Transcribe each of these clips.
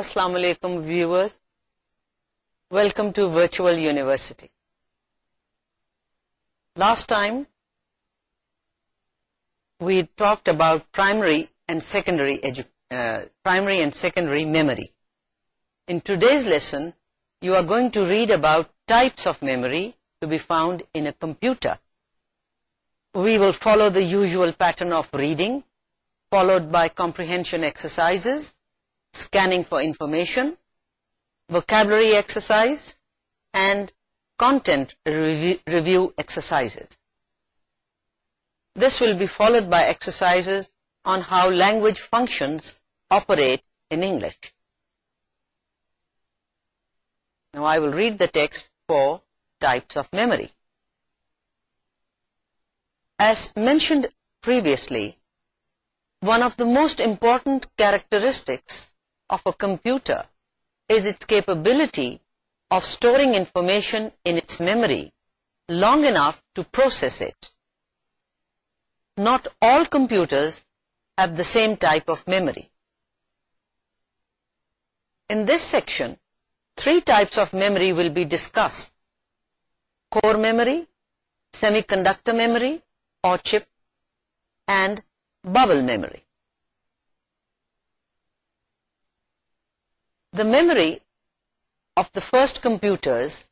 السلام علیکم viewers welcome to virtual university last time we talked about primary and secondary primary and secondary memory in today's lesson you are going to read about types of memory to be found in a computer we will follow the usual pattern of reading followed by comprehension exercise scanning for information, vocabulary exercise and content review exercises. This will be followed by exercises on how language functions operate in English. Now I will read the text for types of memory. As mentioned previously, one of the most important characteristics of a computer is its capability of storing information in its memory long enough to process it. Not all computers have the same type of memory. In this section, three types of memory will be discussed. Core memory, semiconductor memory or chip and bubble memory. The memory of the first computers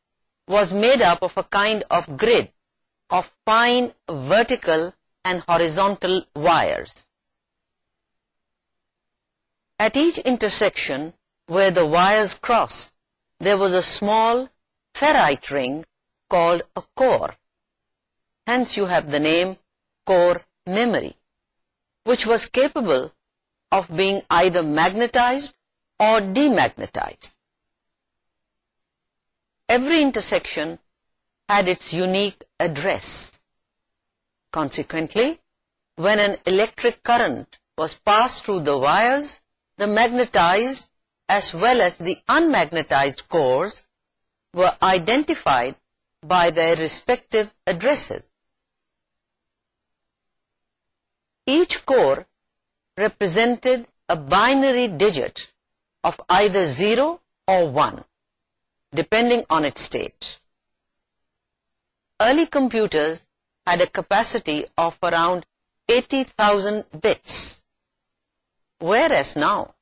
was made up of a kind of grid of fine vertical and horizontal wires. At each intersection where the wires crossed, there was a small ferrite ring called a core. Hence you have the name core memory, which was capable of being either magnetized or demagnetized. Every intersection had its unique address. Consequently, when an electric current was passed through the wires, the magnetized as well as the unmagnetized cores were identified by their respective addresses. Each core represented a binary digit of either 0 or 1, depending on its state. Early computers had a capacity of around 80,000 bits. Whereas now,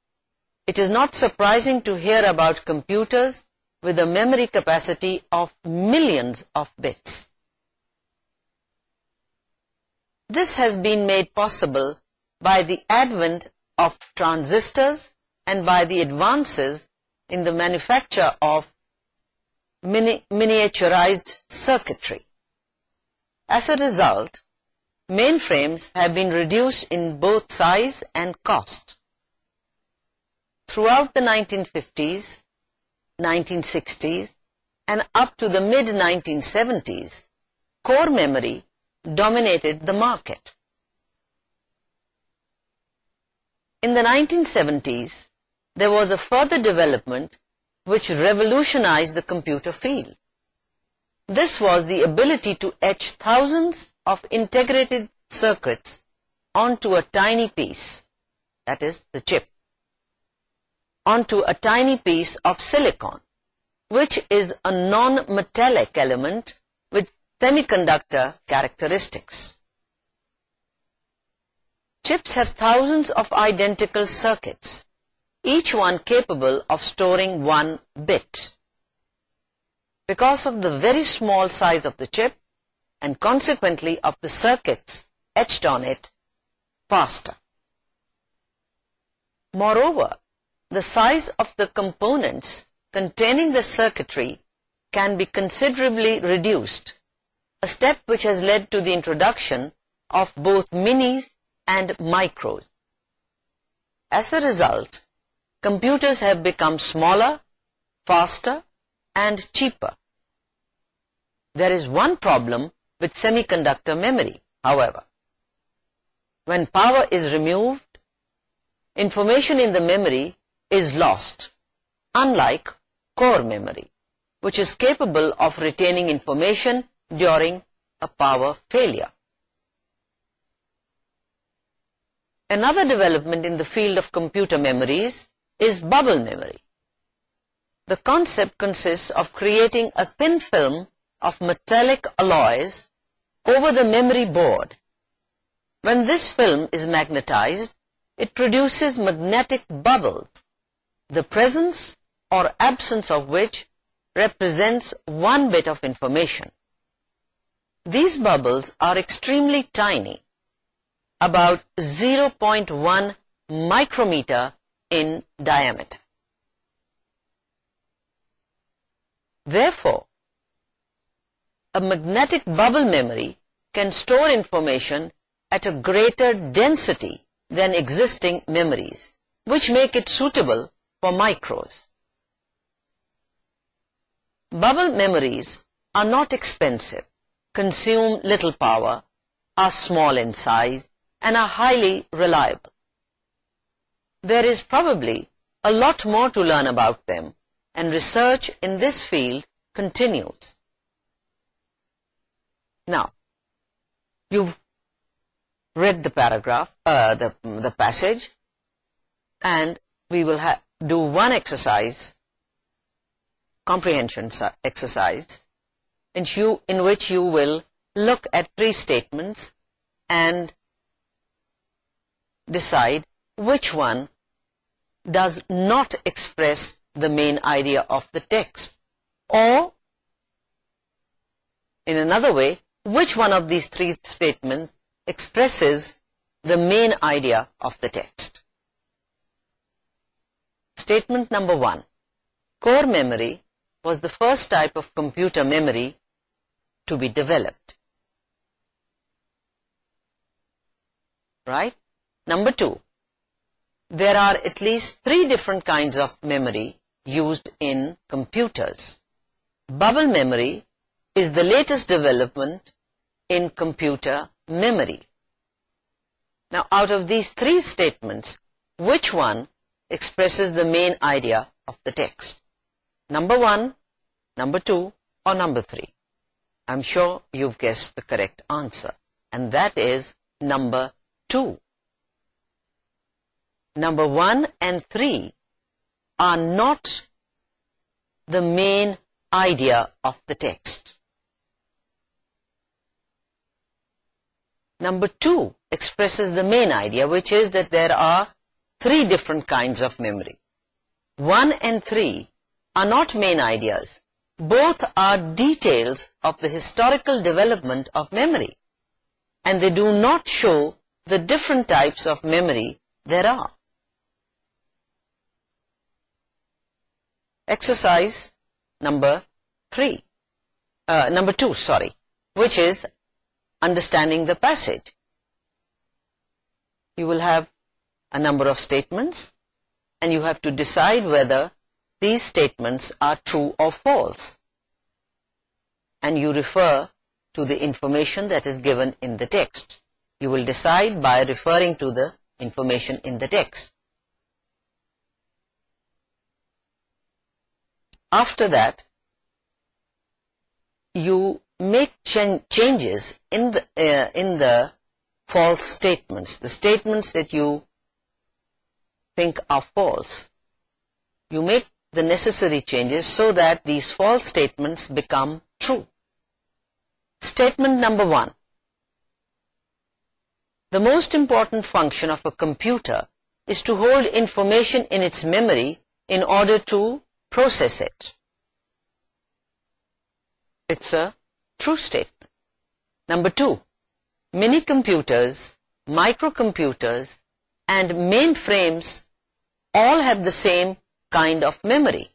it is not surprising to hear about computers with a memory capacity of millions of bits. This has been made possible by the advent of transistors and by the advances in the manufacture of miniaturized circuitry. As a result, mainframes have been reduced in both size and cost. Throughout the 1950s, 1960s, and up to the mid-1970s, core memory dominated the market. In the 1970s, there was a further development which revolutionized the computer field. This was the ability to etch thousands of integrated circuits onto a tiny piece, that is the chip, onto a tiny piece of silicon, which is a non-metallic element with semiconductor characteristics. Chips have thousands of identical circuits each one capable of storing one bit. Because of the very small size of the chip and consequently of the circuits etched on it, faster. Moreover, the size of the components containing the circuitry can be considerably reduced, a step which has led to the introduction of both minis and micros. As a result, Computers have become smaller, faster, and cheaper. There is one problem with semiconductor memory, however. when power is removed information in the memory is lost unlike core memory which is capable of retaining information during a power failure another development in the field of computer memories is bubble memory. The concept consists of creating a thin film of metallic alloys over the memory board. When this film is magnetized, it produces magnetic bubbles, the presence or absence of which represents one bit of information. These bubbles are extremely tiny, about 0.1 micrometer in diameter. therefore a magnetic bubble memory can store information at a greater density than existing memories which make it suitable for micros. Bubble memories are not expensive, consume little power, are small in size and are highly reliable there is probably a lot more to learn about them and research in this field continues. Now, you've read the paragraph, uh, the, the passage and we will do one exercise, comprehension exercise, in which you will look at three statements and decide which one does not express the main idea of the text. Or in another way which one of these three statements expresses the main idea of the text? Statement number one. Core memory was the first type of computer memory to be developed. Right? Number two there are at least three different kinds of memory used in computers. Bubble memory is the latest development in computer memory. Now out of these three statements, which one expresses the main idea of the text? Number one, number two, or number three? I'm sure you've guessed the correct answer, and that is number two number 1 and 3 are not the main idea of the text. Number 2 expresses the main idea which is that there are three different kinds of memory. 1 and 3 are not main ideas. Both are details of the historical development of memory and they do not show the different types of memory there are. exercise number three, uh, number two, sorry, which is understanding the passage. You will have a number of statements and you have to decide whether these statements are true or false. And you refer to the information that is given in the text. You will decide by referring to the information in the text. after that you make changes in the uh, in the false statements. The statements that you think are false you make the necessary changes so that these false statements become true. Statement number one. The most important function of a computer is to hold information in its memory in order to process it. It's a true statement. Number two, mini computers, microcomputers and mainframes all have the same kind of memory.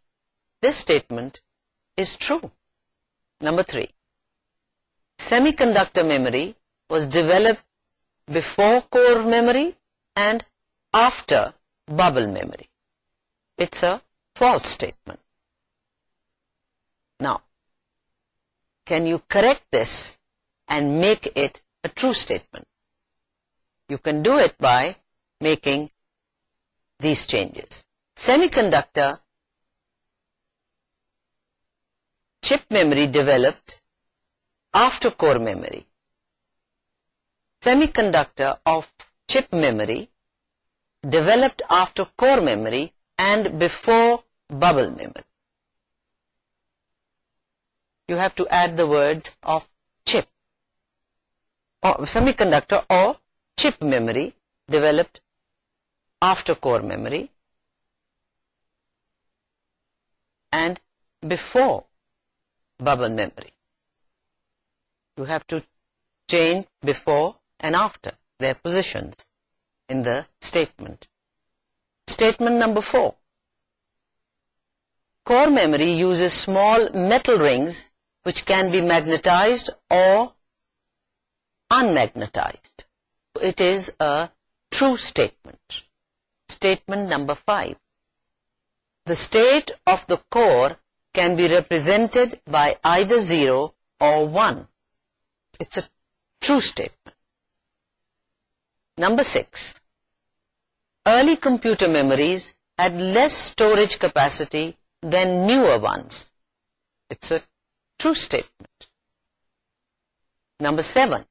This statement is true. Number three, semiconductor memory was developed before core memory and after bubble memory. It's a false statement. Now, can you correct this and make it a true statement? You can do it by making these changes. Semiconductor chip memory developed after core memory. Semiconductor of chip memory developed after core memory and before bubble memory. You have to add the words of chip of semiconductor or chip memory developed after core memory and before bubble memory. You have to change before and after their positions in the statement. Statement number four core memory use small metal rings which can be magnetized or unmagnetized it is a true statement statement number five the state of the core can be represented by either zero or one it's a true statement number six early computer memories had less storage capacity than newer ones. It's a true statement. Number seven,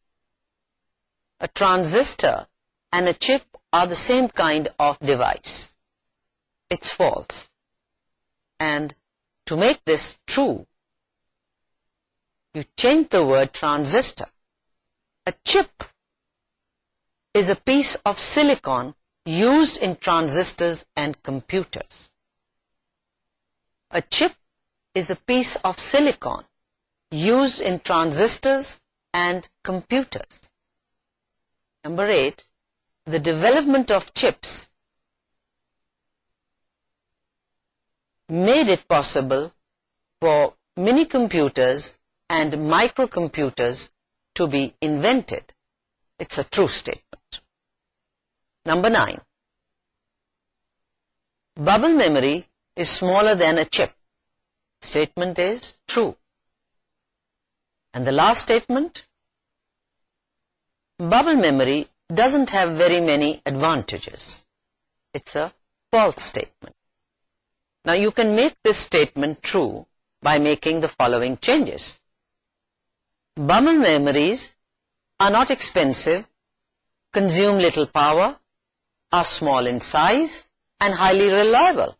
a transistor and a chip are the same kind of device. It's false. And to make this true, you change the word transistor. A chip is a piece of silicon used in transistors and computers. A chip is a piece of silicon used in transistors and computers. Number eight, the development of chips made it possible for mini computers and micro computers to be invented. It's a true statement. Number 9. Bubble memory is smaller than a chip. Statement is true. And the last statement. Bubble memory doesn't have very many advantages. It's a false statement. Now you can make this statement true by making the following changes. Bubble memories are not expensive, consume little power, are small in size and highly reliable.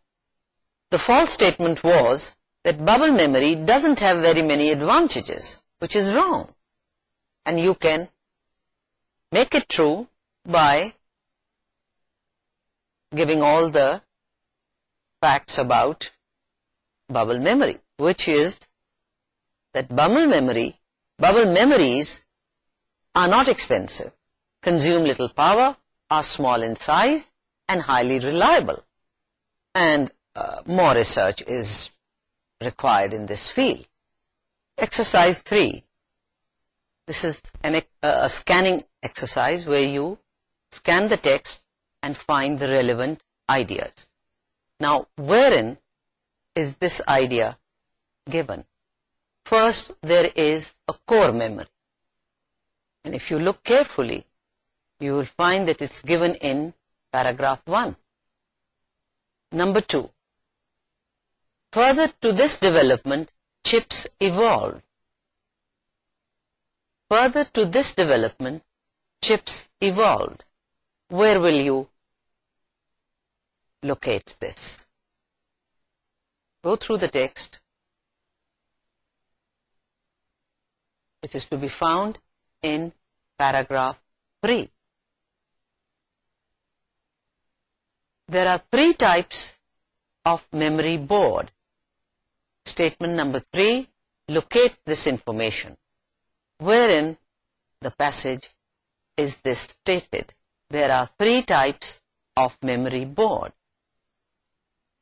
The false statement was that bubble memory doesn't have very many advantages, which is wrong. And you can make it true by giving all the facts about bubble memory, which is that bubble memory, bubble memories are not expensive, consume little power, are small in size and highly reliable and uh, more research is required in this field. Exercise 3. This is uh, a scanning exercise where you scan the text and find the relevant ideas. Now, wherein is this idea given? First, there is a core memory. And if you look carefully, you will find that it's given in paragraph 1. Number 2. Further to this development, chips evolved. Further to this development, chips evolved. Where will you locate this? Go through the text. It is to be found in paragraph 3. there are three types of memory board. Statement number three, locate this information. Wherein the passage is this stated. There are three types of memory board.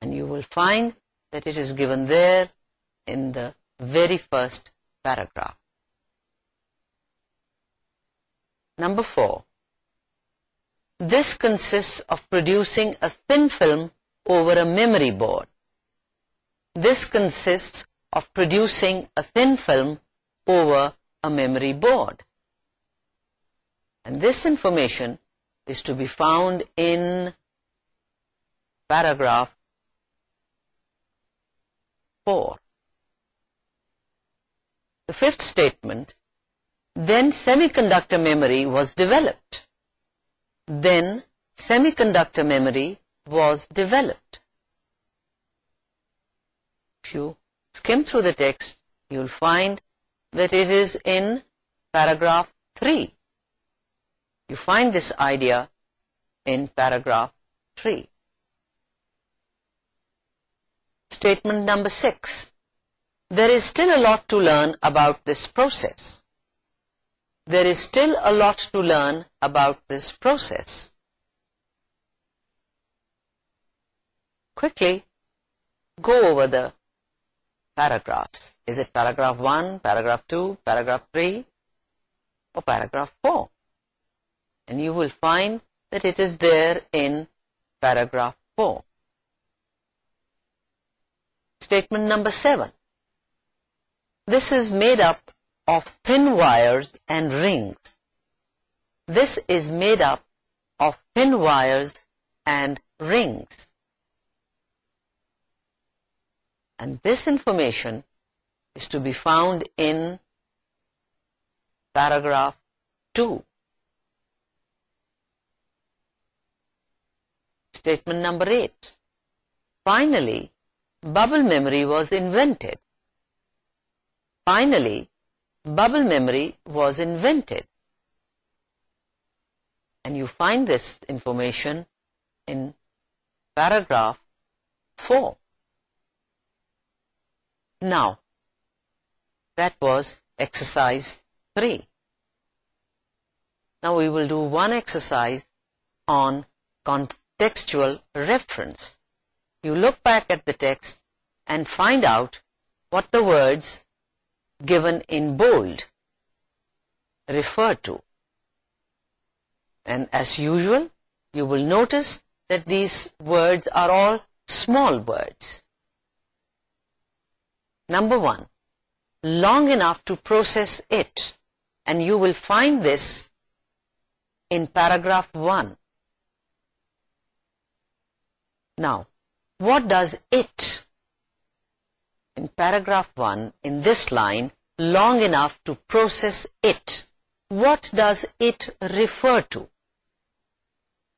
And you will find that it is given there in the very first paragraph. Number four. This consists of producing a thin film over a memory board. This consists of producing a thin film over a memory board. And this information is to be found in paragraph 4. The fifth statement, then semiconductor memory was developed then semiconductor memory was developed. If you skim through the text, you'll find that it is in paragraph 3. You find this idea in paragraph 3. Statement number 6. There is still a lot to learn about this process. There is still a lot to learn about this process. Quickly, go over the paragraphs. Is it paragraph 1, paragraph 2, paragraph 3, or paragraph 4? And you will find that it is there in paragraph 4. Statement number 7. This is made up of thin wires and rings. This is made up of thin wires and rings. And this information is to be found in paragraph 2. Statement number 8. Finally, bubble memory was invented. Finally, bubble memory was invented and you find this information in paragraph 4. Now, that was exercise 3. Now we will do one exercise on contextual reference. You look back at the text and find out what the words given in bold refer to. And as usual, you will notice that these words are all small words. Number one, long enough to process it. And you will find this in paragraph one. Now, what does it? In paragraph one, in this line, long enough to process it what does it refer to?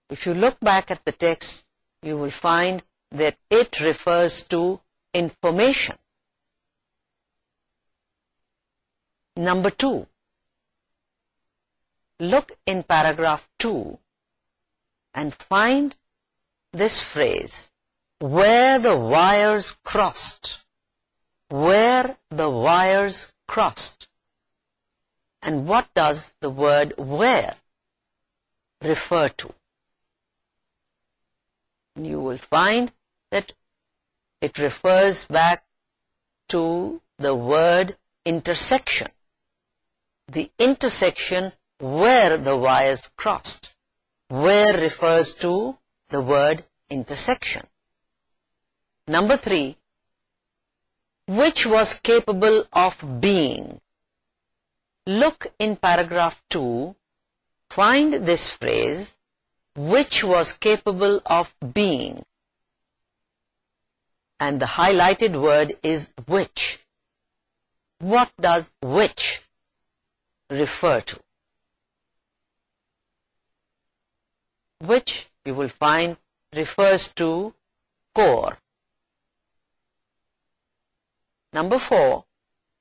If you look back at the text, you will find that it refers to information. Number two, look in paragraph two and find this phrase, where the wires crossed, where the wires crossed. And what does the word where refer to? You will find that it refers back to the word intersection. The intersection where the wires crossed. Where refers to the word intersection. Number three, which was capable of being? look in paragraph 2, find this phrase, which was capable of being. And the highlighted word is which. What does which refer to? Which, you will find, refers to core. Number four,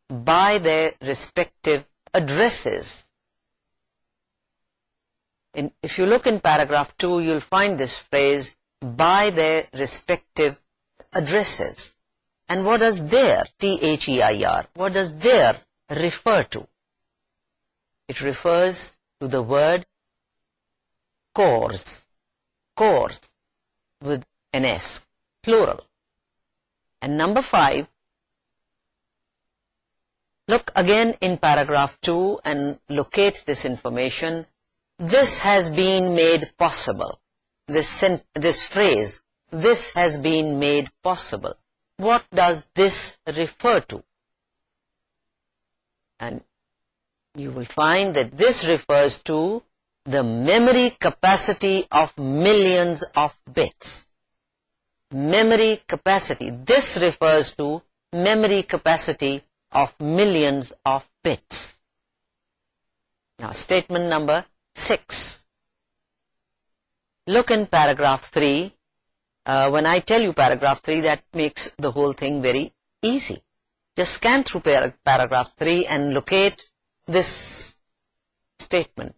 by their respective addresses. In, if you look in paragraph 2, you'll find this phrase, by their respective addresses. And what does their, T-H-E-I-R, what does their refer to? It refers to the word cores, cores, with an S, plural. And number 5, look again in paragraph 2 and locate this information. This has been made possible. This phrase this has been made possible. What does this refer to? And you will find that this refers to the memory capacity of millions of bits. Memory capacity. This refers to memory capacity of millions of bits. Now statement number 6. Look in paragraph 3. Uh, when I tell you paragraph 3 that makes the whole thing very easy. Just scan through paragraph 3 and locate this statement.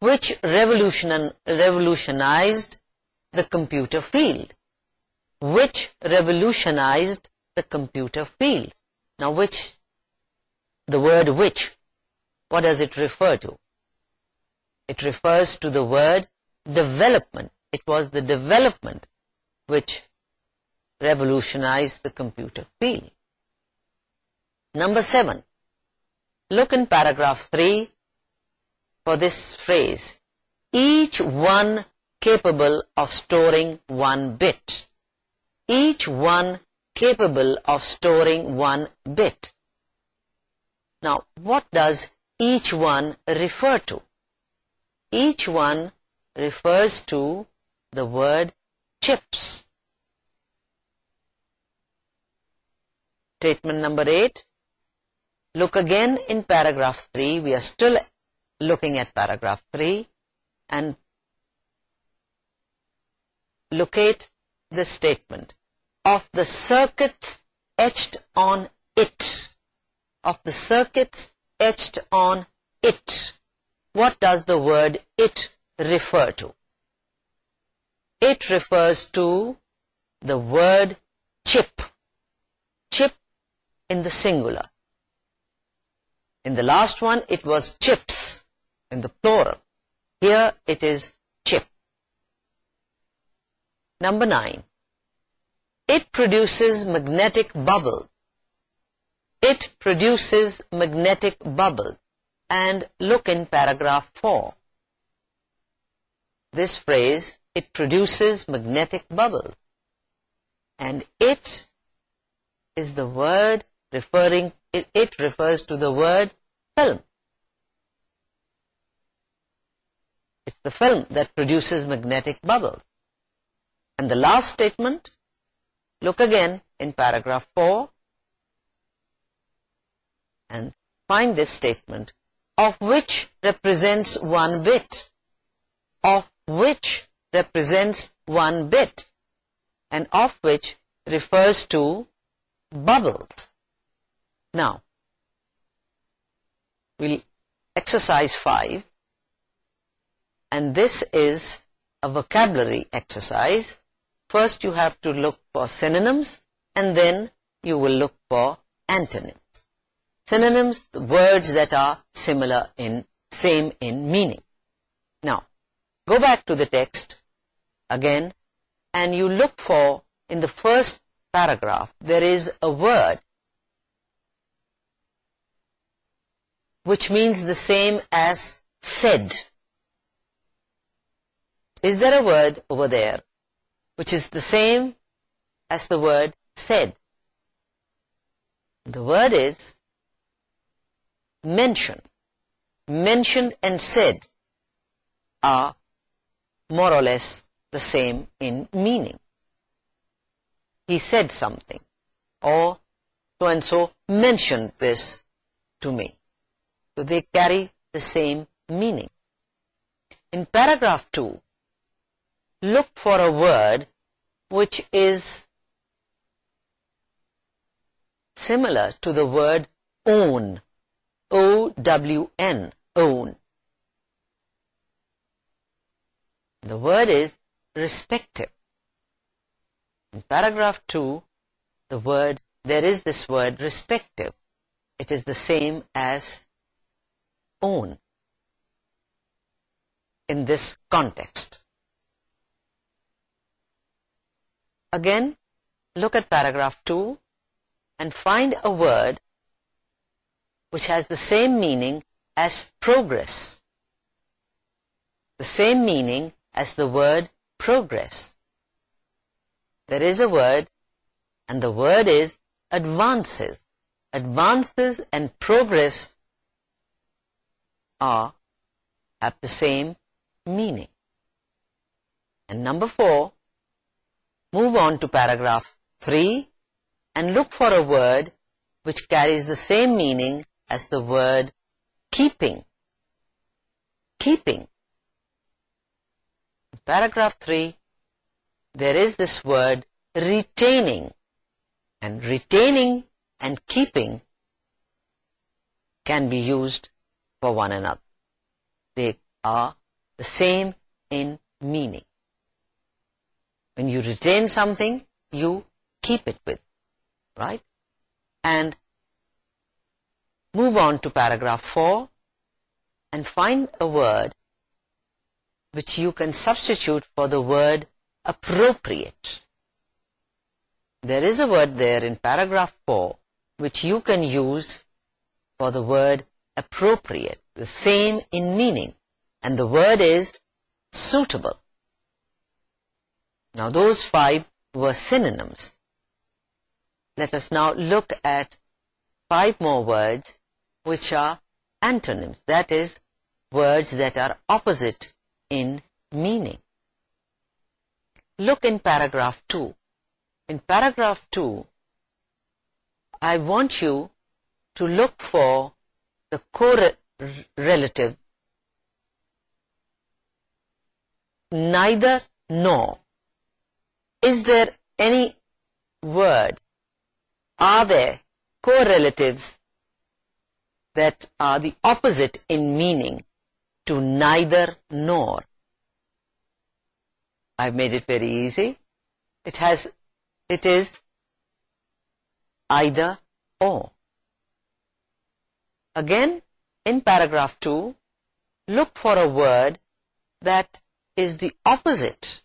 Which revolution revolutionized the computer field? Which revolutionized the computer field? Now which the word which, what does it refer to? It refers to the word development. It was the development which revolutionized the computer field. Number seven, look in paragraph three for this phrase. Each one capable of storing one bit. Each one capable of storing one bit. Now, what does each one refer to? Each one refers to the word chips. Statement number eight. Look again in paragraph three. We are still looking at paragraph three. And locate the statement of the circuits etched on it of the circuits etched on it. What does the word it refer to? It refers to the word chip. Chip in the singular. In the last one it was chips in the plural. Here it is chip. Number nine. It produces magnetic bubbles. It produces magnetic bubbles, and look in paragraph 4. This phrase, it produces magnetic bubbles," and it is the word referring, it, refers to the word film. It's the film that produces magnetic bubbles, And the last statement, look again in paragraph four and find this statement of which represents one bit. Of which represents one bit. And of which refers to bubbles. Now we'll exercise 5 and this is a vocabulary exercise. First you have to look for synonyms and then you will look for antonyms synonyms, words that are similar in, same in meaning. Now, go back to the text again and you look for, in the first paragraph, there is a word which means the same as said. Is there a word over there which is the same as the word said? The word is mention, mentioned and said are more or less the same in meaning. He said something or so and so mentioned this to me. So they carry the same meaning. In paragraph 2, look for a word which is similar to the word own. O W N own. The word is respective. In paragraph 2, the word there is this word respective. It is the same as own in this context. Again, look at paragraph 2 and find a word which has the same meaning as progress. The same meaning as the word progress. There is a word and the word is advances. Advances and progress are, have the same meaning. And number four, move on to paragraph three and look for a word which carries the same meaning as the word keeping. Keeping. In paragraph 3, there is this word retaining. And retaining and keeping can be used for one another. They are the same in meaning. When you retain something, you keep it with, right? And move on to paragraph 4 and find a word which you can substitute for the word appropriate. There is a word there in paragraph 4 which you can use for the word appropriate, the same in meaning. And the word is suitable. Now those five were synonyms. Let us now look at five more words which are antonyms, that is, words that are opposite in meaning. Look in paragraph 2. In paragraph 2, I want you to look for the correlative neither nor. Is there any word? Are there correlatives that are the opposite in meaning to neither nor. I've made it very easy. It has, it is either or. Again, in paragraph 2, look for a word that is the opposite,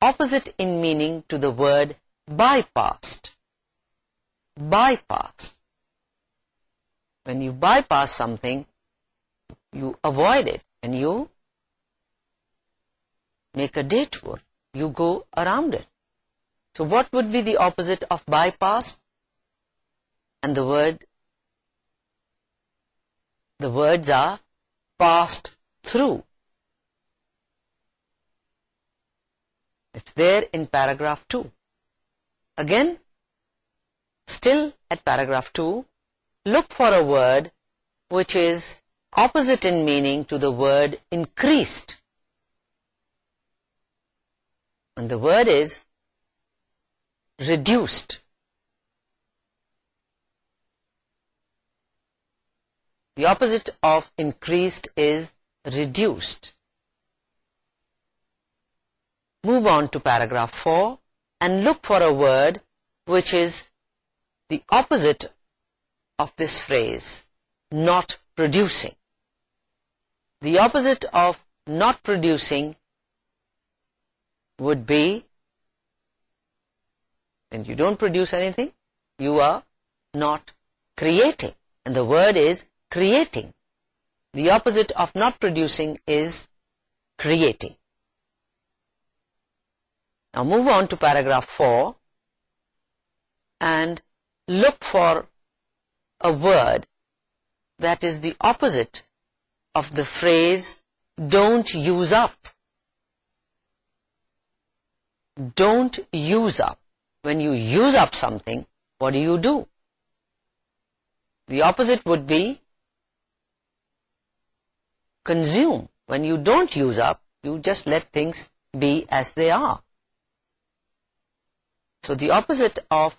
opposite in meaning to the word bypassed bypass. When you bypass something, you avoid it and you make a detour. You go around it. So, what would be the opposite of bypass? And the word, the words are passed through. It's there in paragraph 2. Again, still at paragraph 2, look for a word which is opposite in meaning to the word increased. And the word is reduced. The opposite of increased is reduced. Move on to paragraph 4 and look for a word which is the opposite of this phrase, not producing. The opposite of not producing would be, and you don't produce anything, you are not creating. And the word is creating. The opposite of not producing is creating. Now move on to paragraph 4 and look for a word that is the opposite of the phrase don't use up. Don't use up. When you use up something, what do you do? The opposite would be consume. When you don't use up, you just let things be as they are. So the opposite of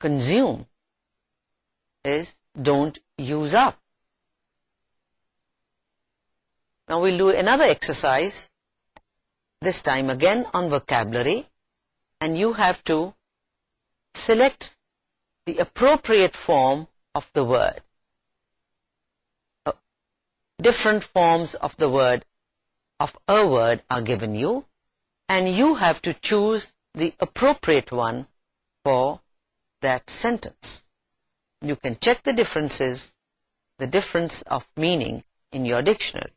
consume is don't use up now we'll do another exercise this time again on vocabulary and you have to select the appropriate form of the word different forms of the word of a word are given you and you have to choose the appropriate one for that sentence. You can check the differences, the difference of meaning in your dictionary.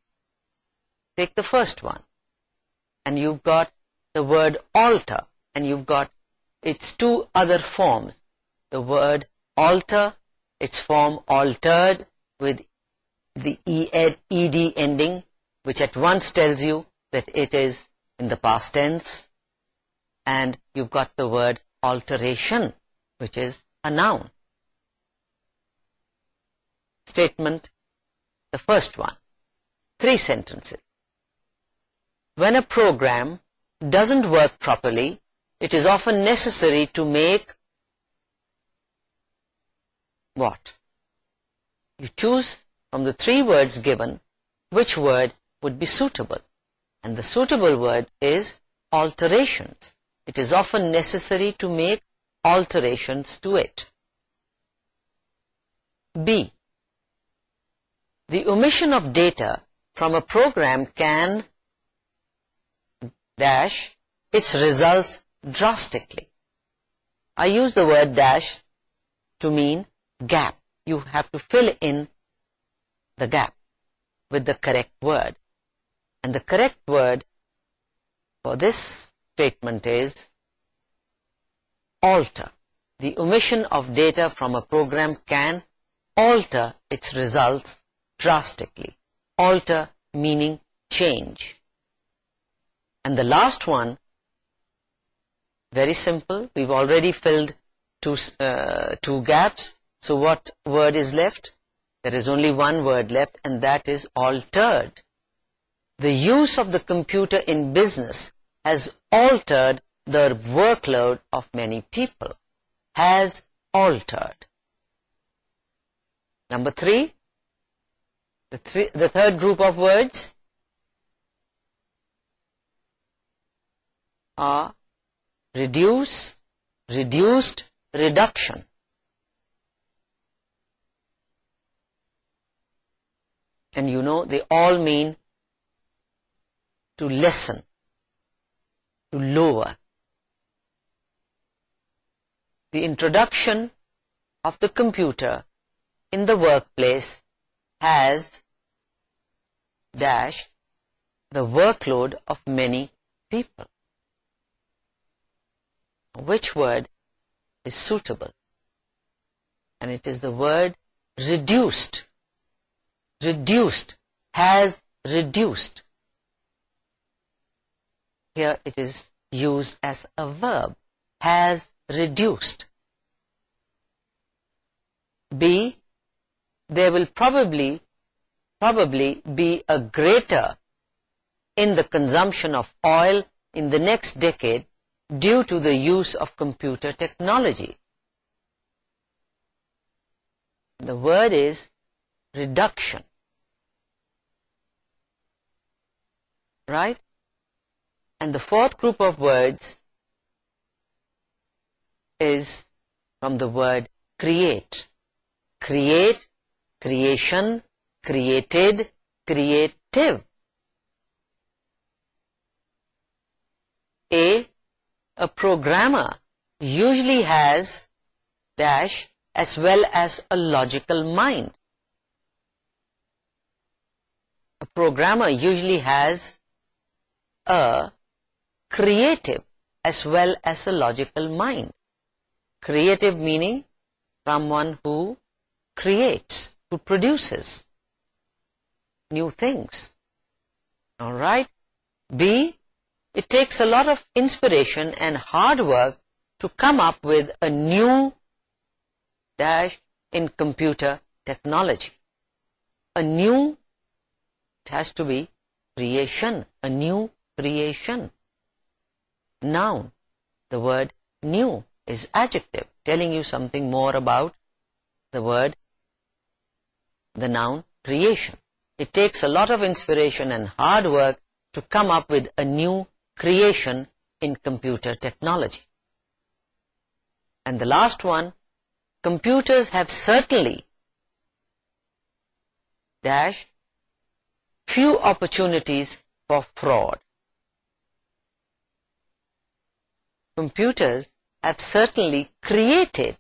Take the first one and you've got the word alter and you've got its two other forms. The word alter, its form altered with the ed ending which at once tells you that it is in the past tense and you've got the word alteration which is a noun. Statement the first one. Three sentences. When a program doesn't work properly, it is often necessary to make what? You choose from the three words given which word would be suitable. And the suitable word is alterations. It is often necessary to make alterations to it. B. The omission of data from a program can dash its results drastically. I use the word dash to mean gap. You have to fill in the gap with the correct word. And the correct word for this statement is alter. The omission of data from a program can alter its results drastically. Alter meaning change. And the last one, very simple, we've already filled two, uh, two gaps. So what word is left? There is only one word left and that is altered. The use of the computer in business has altered the workload of many people has altered. Number three, the, th the third group of words are reduce, reduced, reduction. And you know they all mean to lessen, to lower the introduction of the computer in the workplace has dash the workload of many people. Which word is suitable? And it is the word reduced. Reduced. Has reduced. Here it is used as a verb. Has reduced. B. There will probably, probably be a greater in the consumption of oil in the next decade due to the use of computer technology. The word is reduction. Right? And the fourth group of words is from the word create. Create, creation, created, creative. A, a programmer usually has dash as well as a logical mind. A programmer usually has a creative as well as a logical mind creative meaning from one who creates who produces new things. All right? B it takes a lot of inspiration and hard work to come up with a new dash in computer technology. A new it has to be creation a new creation. Noun the word new is adjective telling you something more about the word, the noun creation. It takes a lot of inspiration and hard work to come up with a new creation in computer technology. And the last one, computers have certainly dash few opportunities for fraud. Computers have certainly created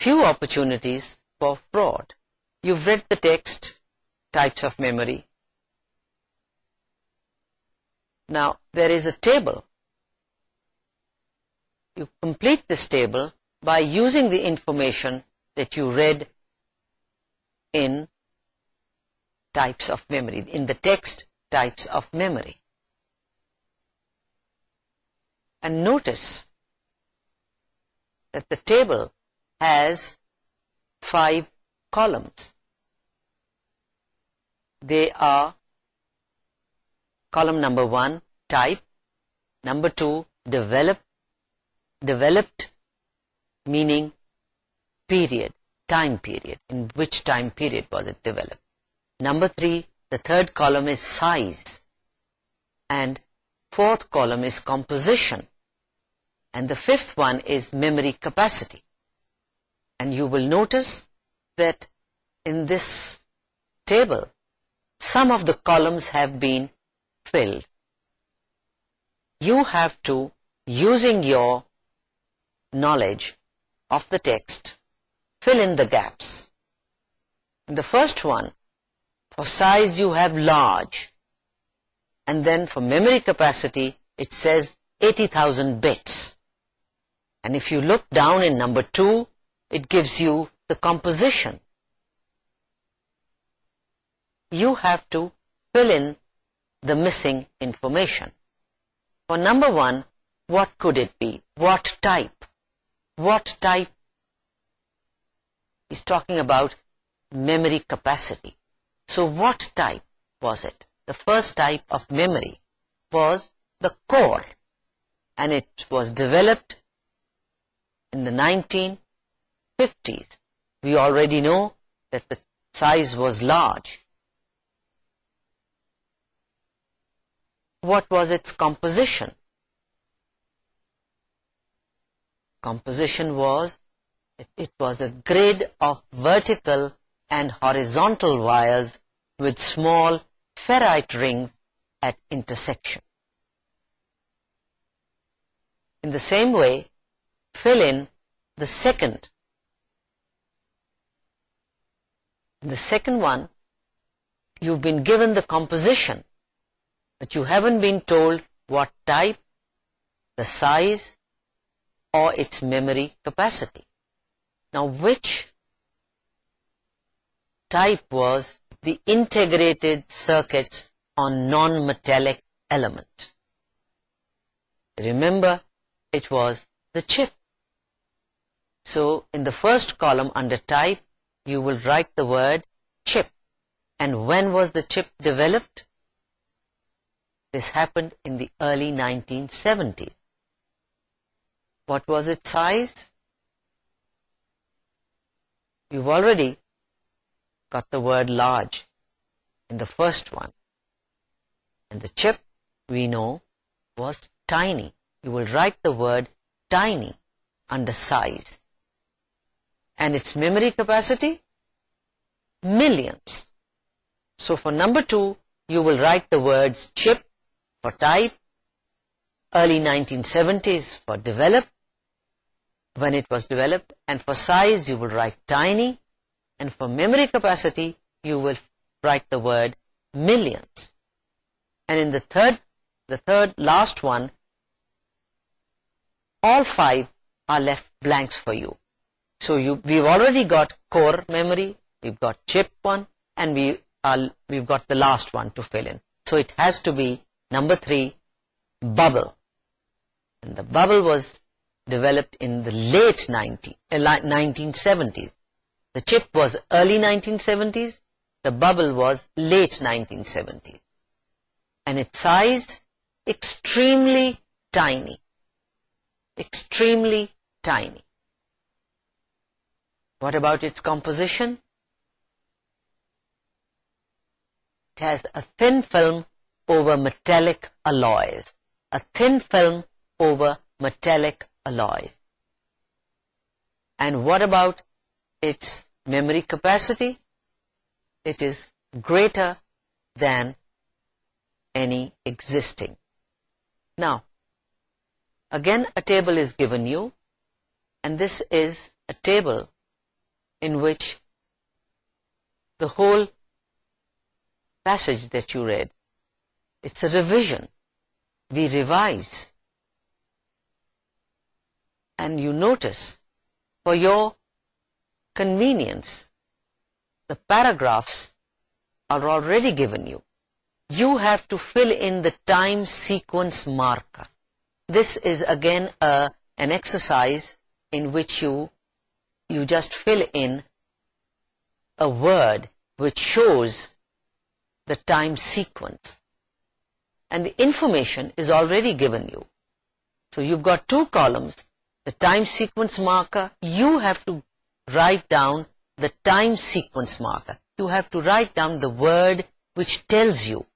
few opportunities for fraud. You've read the text, types of memory. Now, there is a table. You complete this table by using the information that you read in types of memory, in the text types of memory. And notice that the table has five columns. They are column number one, type, number two, developed; developed, meaning period, time period, in which time period was it developed. Number three, the third column is size and fourth column is composition and the fifth one is memory capacity. And you will notice that in this table, some of the columns have been filled. You have to, using your knowledge of the text, fill in the gaps. The first one, for size you have large. And then for memory capacity, it says 80,000 bits. And if you look down in number 2, it gives you the composition. You have to fill in the missing information. For number 1, what could it be? What type? What type? He's talking about memory capacity. So what type was it? The first type of memory was the core. And it was developed in the 1950s. We already know that the size was large. What was its composition? Composition was, it, it was a grid of vertical and horizontal wires with small ferrite rings at intersection. In the same way, fill in the second. In the second one, you've been given the composition, but you haven't been told what type, the size, or its memory capacity. Now, which type was the integrated circuits on non-metallic element? Remember, it was the chip. So in the first column under type, you will write the word chip. And when was the chip developed? This happened in the early 1970s. What was its size? You've already got the word large in the first one. And the chip, we know, was tiny. You will write the word tiny under size. And its memory capacity millions so for number two you will write the word chip for type early nineteen seventies for develop when it was develop and for size you will write tiny and for memory capacity you will write the word millions and in the third the third last one all five are left blanks for you so we've already got core memory we've got chip one and we've got the last one to fill in. So it has to be number three bubble. And the bubble was developed in the late 1970s eh, the chip was early 1970s the bubble was late 1970s and its size extremely tiny. Extremely tiny. What about its composition? it has a thin film over metallic alloys. A thin film over metallic alloys. And what about its memory capacity? It is greater than any existing. Now, again a table is given you and this is a table in which the whole passage that you read, it's a revision. We revise. And you notice, for your convenience, the paragraphs are already given you. You have to fill in the time sequence marker. This is again a, an exercise in which you you just fill in a word which shows the time sequence. And the information is already given you. So you've got two columns. The time sequence marker, you have to write down the time sequence marker. You have to write down the word which tells you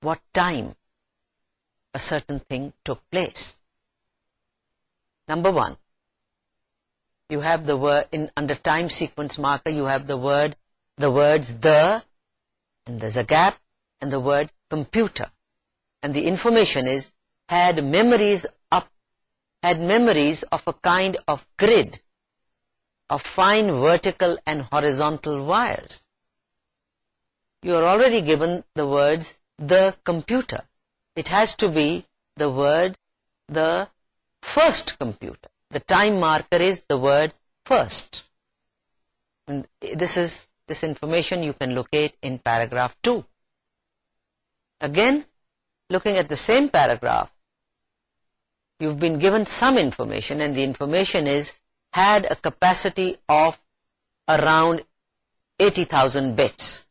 what time a certain thing took place. Number one you have the word in under time sequence marker you have the word the words the and there's a gap and the word computer. And the information is had memories up had memories of a kind of grid of fine vertical and horizontal wires. You are already given the words the computer. It has to be the word the first computer the time marker is the word first. This is this information you can locate in paragraph 2. Again, looking at the same paragraph, you've been given some information and the information is had a capacity of around 80,000 bits.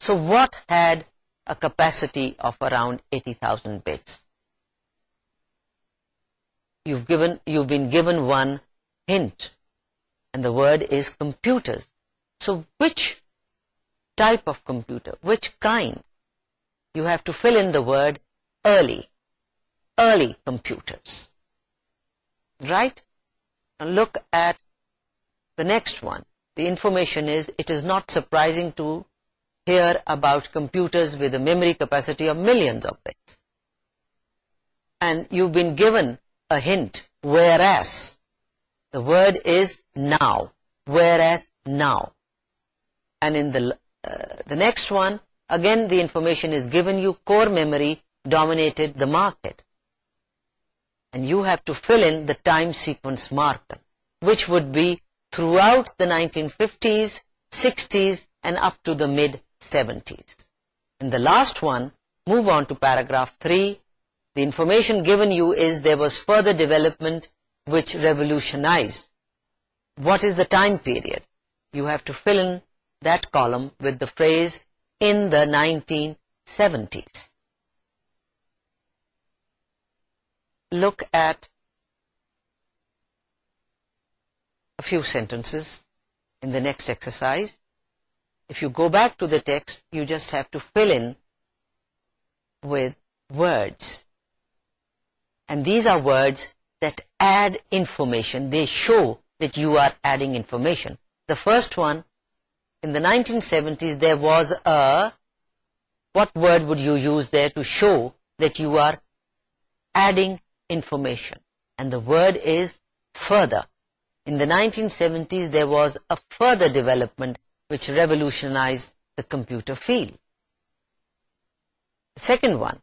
So what had a capacity of around 80,000 bits? you've given you've been given one hint and the word is computers. So which type of computer which kind you have to fill in the word early early computers. Right? Now look at the next one. The information is it is not surprising to hear about computers with a memory capacity of millions of bits. And you've been given a hint. Whereas. The word is now. Whereas now. And in the, uh, the next one, again the information is given you. Core memory dominated the market. And you have to fill in the time sequence marker. Which would be throughout the 1950s, 60s and up to the mid 70s. In the last one, move on to paragraph three. The information given you is there was further development which revolutionized. What is the time period? You have to fill in that column with the phrase in the 1970s. Look at a few sentences in the next exercise. If you go back to the text, you just have to fill in with words. And these are words that add information. They show that you are adding information. The first one, in the 1970s there was a what word would you use there to show that you are adding information and the word is further in the 1970s there was a further development which revolutionized the computer field the second one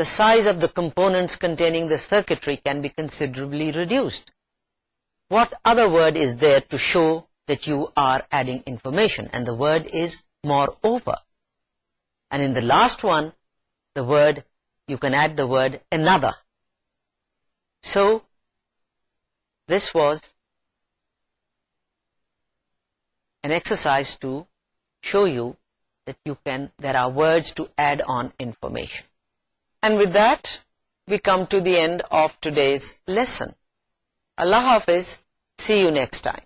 the size of the components containing the circuitry can be considerably reduced. What other word is there to show that you are adding information and the word is moreover. And in the last one, the word, you can add the word another. So, this was an exercise to show you that you can, there are words to add on information. And with that we come to the end of today's lesson اللہ حافظ see you next time